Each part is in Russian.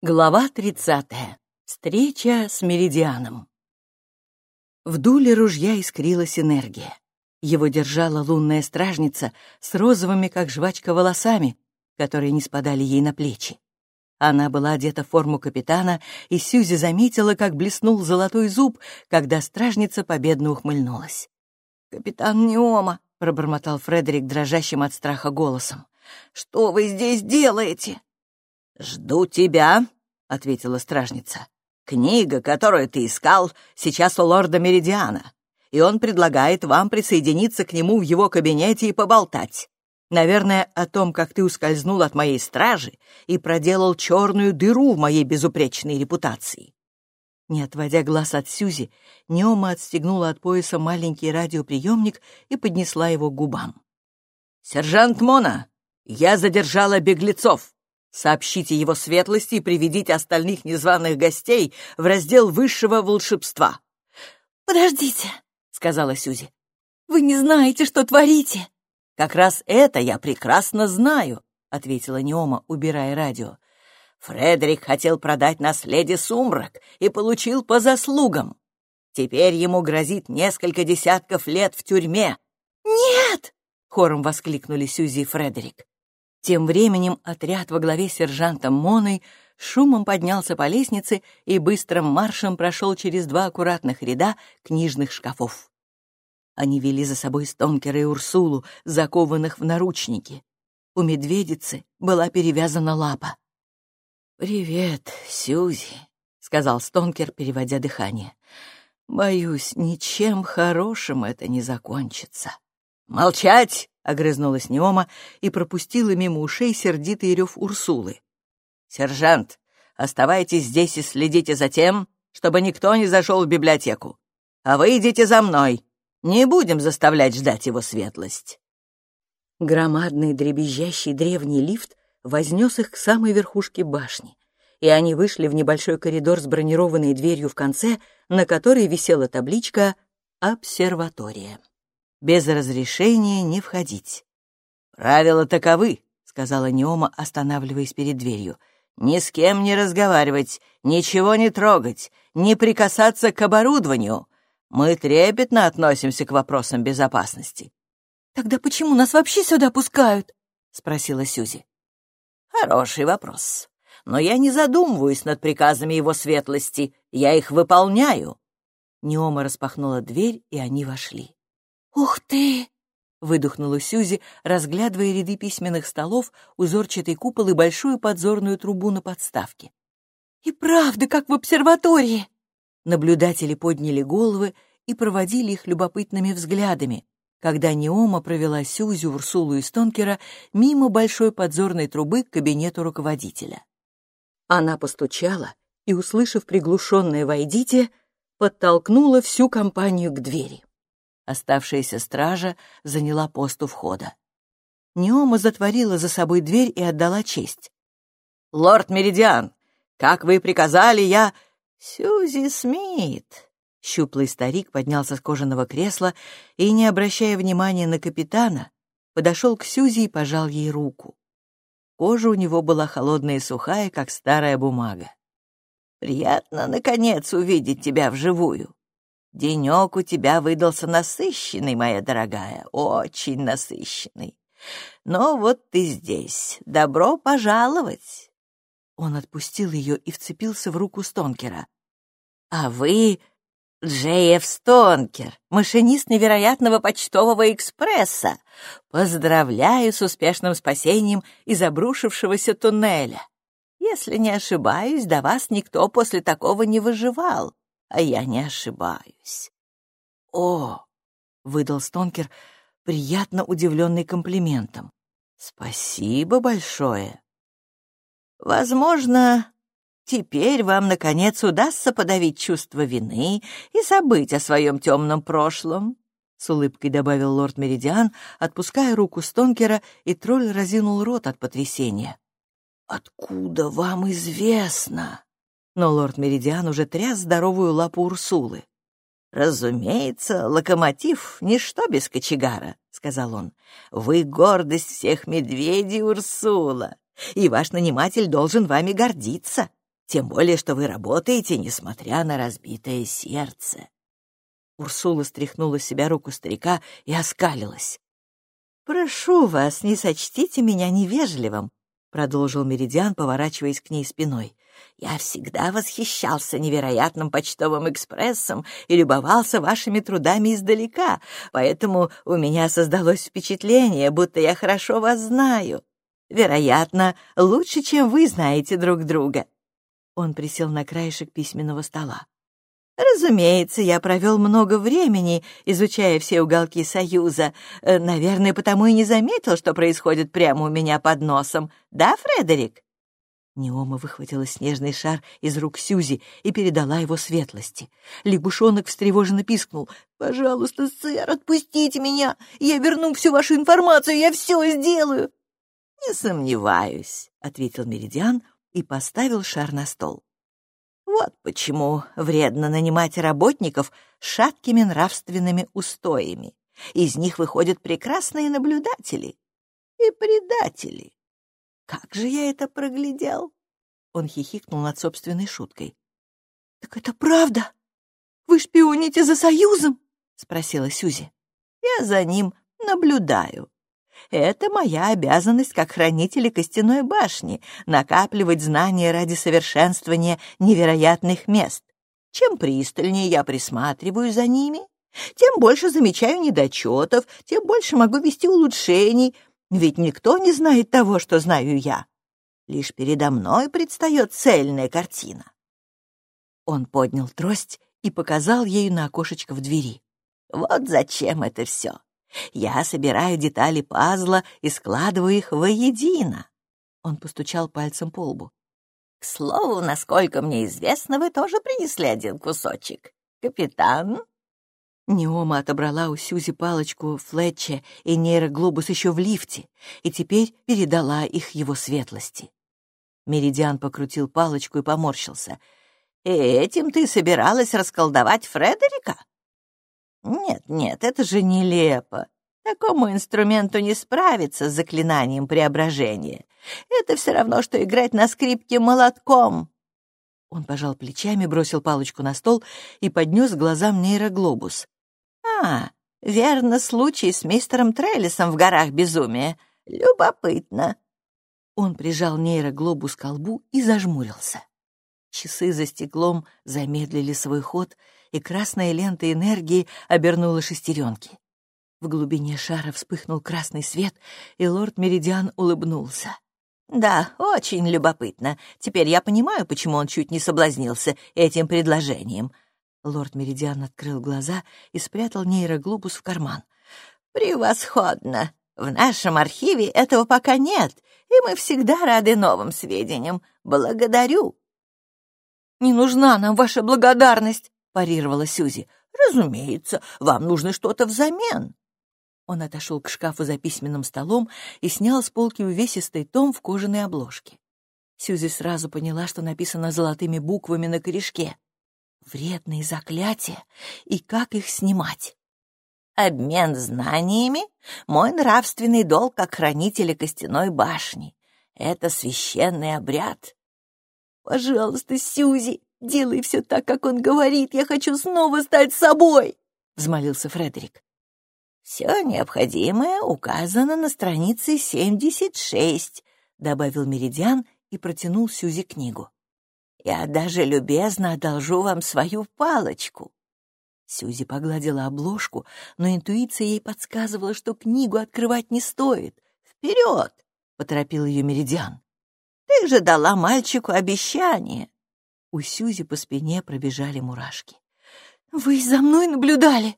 Глава 30. Встреча с Меридианом. В дуле ружья искрилась энергия. Его держала лунная стражница с розовыми, как жвачка, волосами, которые не спадали ей на плечи. Она была одета в форму капитана, и Сьюзи заметила, как блеснул золотой зуб, когда стражница победно ухмыльнулась. «Капитан Неома», — пробормотал Фредерик дрожащим от страха голосом, — «что вы здесь делаете?» «Жду тебя», — ответила стражница. «Книга, которую ты искал, сейчас у лорда Меридиана, и он предлагает вам присоединиться к нему в его кабинете и поболтать. Наверное, о том, как ты ускользнул от моей стражи и проделал черную дыру в моей безупречной репутации». Не отводя глаз от Сюзи, Неома отстегнула от пояса маленький радиоприемник и поднесла его к губам. «Сержант Мона, я задержала беглецов!» Сообщите его светлости и приведите остальных незваных гостей в раздел высшего волшебства». «Подождите», — сказала Сюзи. «Вы не знаете, что творите». «Как раз это я прекрасно знаю», — ответила Неома, убирая радио. «Фредерик хотел продать наследие Сумрак и получил по заслугам. Теперь ему грозит несколько десятков лет в тюрьме». «Нет!» — хором воскликнули Сюзи и Фредерик. Тем временем отряд во главе с сержантом Моной шумом поднялся по лестнице и быстрым маршем прошел через два аккуратных ряда книжных шкафов. Они вели за собой Стонкера и Урсулу, закованных в наручники. У медведицы была перевязана лапа. «Привет, Сьюзи», — сказал Стонкер, переводя дыхание. «Боюсь, ничем хорошим это не закончится». «Молчать!» огрызнулась Неома и пропустила мимо ушей сердитый рев Урсулы. «Сержант, оставайтесь здесь и следите за тем, чтобы никто не зашел в библиотеку. А вы идите за мной. Не будем заставлять ждать его светлость». Громадный дребезжащий древний лифт вознес их к самой верхушке башни, и они вышли в небольшой коридор с бронированной дверью в конце, на которой висела табличка «Обсерватория» без разрешения не входить. «Правила таковы», — сказала Неома, останавливаясь перед дверью. «Ни с кем не разговаривать, ничего не трогать, не прикасаться к оборудованию. Мы трепетно относимся к вопросам безопасности». «Тогда почему нас вообще сюда пускают?» — спросила Сюзи. «Хороший вопрос. Но я не задумываюсь над приказами его светлости, я их выполняю». Неома распахнула дверь, и они вошли. «Ух ты!» — выдохнула Сюзи, разглядывая ряды письменных столов, узорчатый купол и большую подзорную трубу на подставке. «И правда, как в обсерватории!» Наблюдатели подняли головы и проводили их любопытными взглядами, когда Неома провела Сюзи, Урсулу и Стонкера мимо большой подзорной трубы к кабинету руководителя. Она постучала и, услышав приглушенное «Войдите», подтолкнула всю компанию к двери. Оставшаяся стража заняла пост у входа. Неома затворила за собой дверь и отдала честь. «Лорд Меридиан, как вы приказали, я...» «Сьюзи Смит!» Щуплый старик поднялся с кожаного кресла и, не обращая внимания на капитана, подошел к Сьюзи и пожал ей руку. Кожа у него была холодная и сухая, как старая бумага. «Приятно, наконец, увидеть тебя вживую. Денек у тебя выдался насыщенный, моя дорогая, очень насыщенный. Но вот ты здесь. Добро пожаловать. Он отпустил ее и вцепился в руку Стонкера. А вы Джейф Стонкер, машинист невероятного почтового экспресса. Поздравляю с успешным спасением из обрушившегося туннеля. Если не ошибаюсь, до вас никто после такого не выживал а я не ошибаюсь. О, выдал Стонкер, приятно удивленный комплиментом. Спасибо большое. Возможно, теперь вам, наконец, удастся подавить чувство вины и забыть о своем темном прошлом, — с улыбкой добавил лорд Меридиан, отпуская руку Стонкера, и тролль разинул рот от потрясения. «Откуда вам известно?» Но лорд Меридиан уже тряс здоровую лапу Урсулы. «Разумеется, локомотив — ничто без кочегара», — сказал он. «Вы гордость всех медведей, Урсула, и ваш наниматель должен вами гордиться. Тем более, что вы работаете, несмотря на разбитое сердце. Урсула стряхнула с себя руку старика и оскалилась. «Прошу вас, не сочтите меня невежливым», — продолжил Меридиан, поворачиваясь к ней спиной. «Я всегда восхищался невероятным почтовым экспрессом и любовался вашими трудами издалека, поэтому у меня создалось впечатление, будто я хорошо вас знаю. Вероятно, лучше, чем вы знаете друг друга». Он присел на краешек письменного стола. Разумеется, я провел много времени, изучая все уголки Союза. Э, наверное, потому и не заметил, что происходит прямо у меня под носом. Да, Фредерик?» Неома выхватила снежный шар из рук Сюзи и передала его светлости. Лягушонок встревоженно пискнул. «Пожалуйста, сэр, отпустите меня! Я верну всю вашу информацию, я все сделаю!» «Не сомневаюсь», — ответил Меридиан и поставил шар на стол. Вот почему вредно нанимать работников шаткими нравственными устоями. Из них выходят прекрасные наблюдатели и предатели. Как же я это проглядел? Он хихикнул над собственной шуткой. — Так это правда? Вы шпионите за Союзом? — спросила Сюзи. — Я за ним наблюдаю, это моя обязанность как хранителя костяной башни — накапливать знания ради совершенствования невероятных мест. Чем пристальнее я присматриваю за ними, тем больше замечаю недочетов, тем больше могу вести улучшений, ведь никто не знает того, что знаю я. Лишь передо мной предстает цельная картина. Он поднял трость и показал ею на окошечко в двери. Вот зачем это все. Я собираю детали пазла и складываю их воедино. Он постучал пальцем по лбу. К слову, насколько мне известно, вы тоже принесли один кусочек. Капитан? Неома отобрала у Сюзи палочку Флетча и нейроглобус еще в лифте и теперь передала их его светлости. Меридиан покрутил палочку и поморщился. «И этим ты собиралась расколдовать Фредерика?» Нет, нет, это же нелепо. Такому инструменту не справиться с заклинанием преображения. Это все равно, что играть на скрипке молотком. Он пожал плечами, бросил палочку на стол и поднес глазам нейроглобус. «А, верно, случай с мистером Треллисом в горах безумия. Любопытно». Он прижал нейроглобус к колбу и зажмурился. Часы за стеклом замедлили свой ход — и красная лента энергии обернула шестеренки. В глубине шара вспыхнул красный свет, и лорд Меридиан улыбнулся. «Да, очень любопытно. Теперь я понимаю, почему он чуть не соблазнился этим предложением». Лорд Меридиан открыл глаза и спрятал нейроглобус в карман. «Превосходно! В нашем архиве этого пока нет, и мы всегда рады новым сведениям. Благодарю!» «Не нужна нам ваша благодарность!» Парировала Сюзи. «Разумеется, вам нужно что-то взамен». Он отошел к шкафу за письменным столом и снял с полки увесистый том в кожаной обложке. Сюзи сразу поняла, что написано золотыми буквами на корешке. Вредные заклятия и как их снимать. Обмен знаниями — мой нравственный долг как хранителя костяной башни. Это священный обряд. Пожалуйста, Сюзи, Делай все так, как он говорит. Я хочу снова стать собой!» — взмолился Фредерик. «Все необходимое указано на странице 76», — добавил Меридиан и протянул Сюзи книгу. «Я даже любезно одолжу вам свою палочку». Сюзи погладила обложку, но интуиция ей подсказывала, что книгу открывать не стоит. «Вперед!» — поторопил ее Меридиан. «Ты же дала мальчику обещание!» У Сюзи по спине пробежали мурашки. «Вы за мной наблюдали?»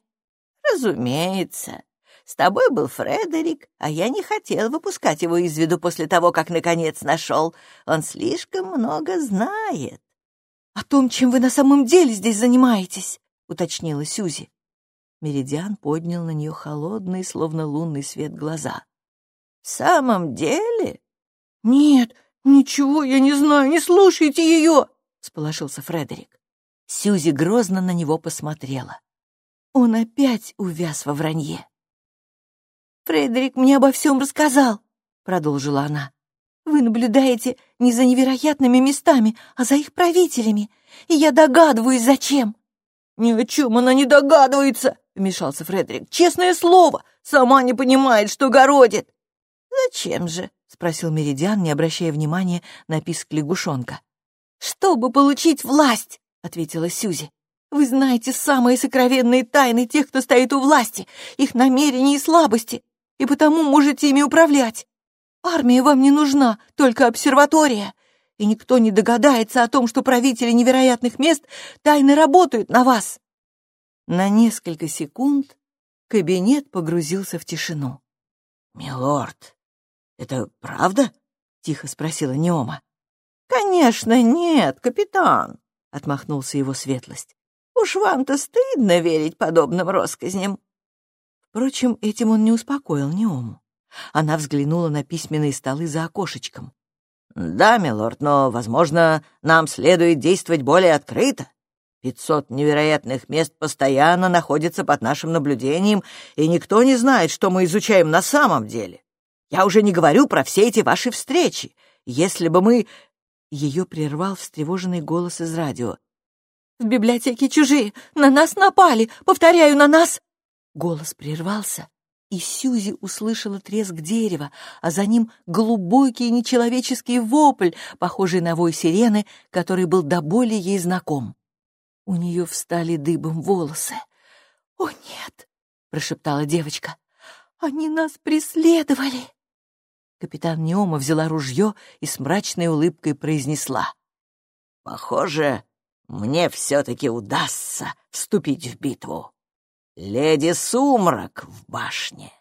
«Разумеется. С тобой был Фредерик, а я не хотел выпускать его из виду после того, как наконец нашел. Он слишком много знает». «О том, чем вы на самом деле здесь занимаетесь», — уточнила Сюзи. Меридиан поднял на нее холодный, словно лунный свет, глаза. «В самом деле?» «Нет, ничего я не знаю, не слушайте ее!» — сполошился Фредерик. Сьюзи грозно на него посмотрела. Он опять увяз во вранье. «Фредерик мне обо всем рассказал», — продолжила она. Вы наблюдаете не за невероятными местами, а за их правителями. И я догадываюсь, зачем». «Ни о чем она не догадывается», — вмешался Фредерик. «Честное слово, сама не понимает, что городит». «Зачем же?» — спросил Меридиан, не обращая внимания на писк лягушонка. «Чтобы получить власть», — ответила Сюзи. «Вы знаете самые сокровенные тайны тех, кто стоит у власти, их намерения и слабости, и потому можете ими управлять. Армия вам не нужна, только обсерватория, и никто не догадается о том, что правители невероятных мест тайно работают на вас». На несколько секунд кабинет погрузился в тишину. «Милорд, это правда?» — тихо спросила Неома. «Конечно нет, капитан», — отмахнулся его светлость. «Уж вам-то стыдно верить подобным россказням». Впрочем, этим он не успокоил Неому. Она взглянула на письменные столы за окошечком. «Да, милорд, но, возможно, нам следует действовать более открыто. Пятьсот невероятных мест постоянно находятся под нашим наблюдением, и никто не знает, что мы изучаем на самом деле. Я уже не говорю про все эти ваши встречи. Если бы мы...» Ее прервал встревоженный голос из радио. «В библиотеке чужие! На нас напали! Повторяю, на нас!» Голос прервался, и Сьюзи услышала треск дерева, а за ним глубокий нечеловеческий вопль, похожий на вой сирены, который был до боли ей знаком. У нее встали дыбом волосы. «О, нет!» — прошептала девочка. «Они нас преследовали!» Капитан Неома взяла ружье и с мрачной улыбкой произнесла. «Похоже, мне все-таки удастся вступить в битву. Леди Сумрак в башне».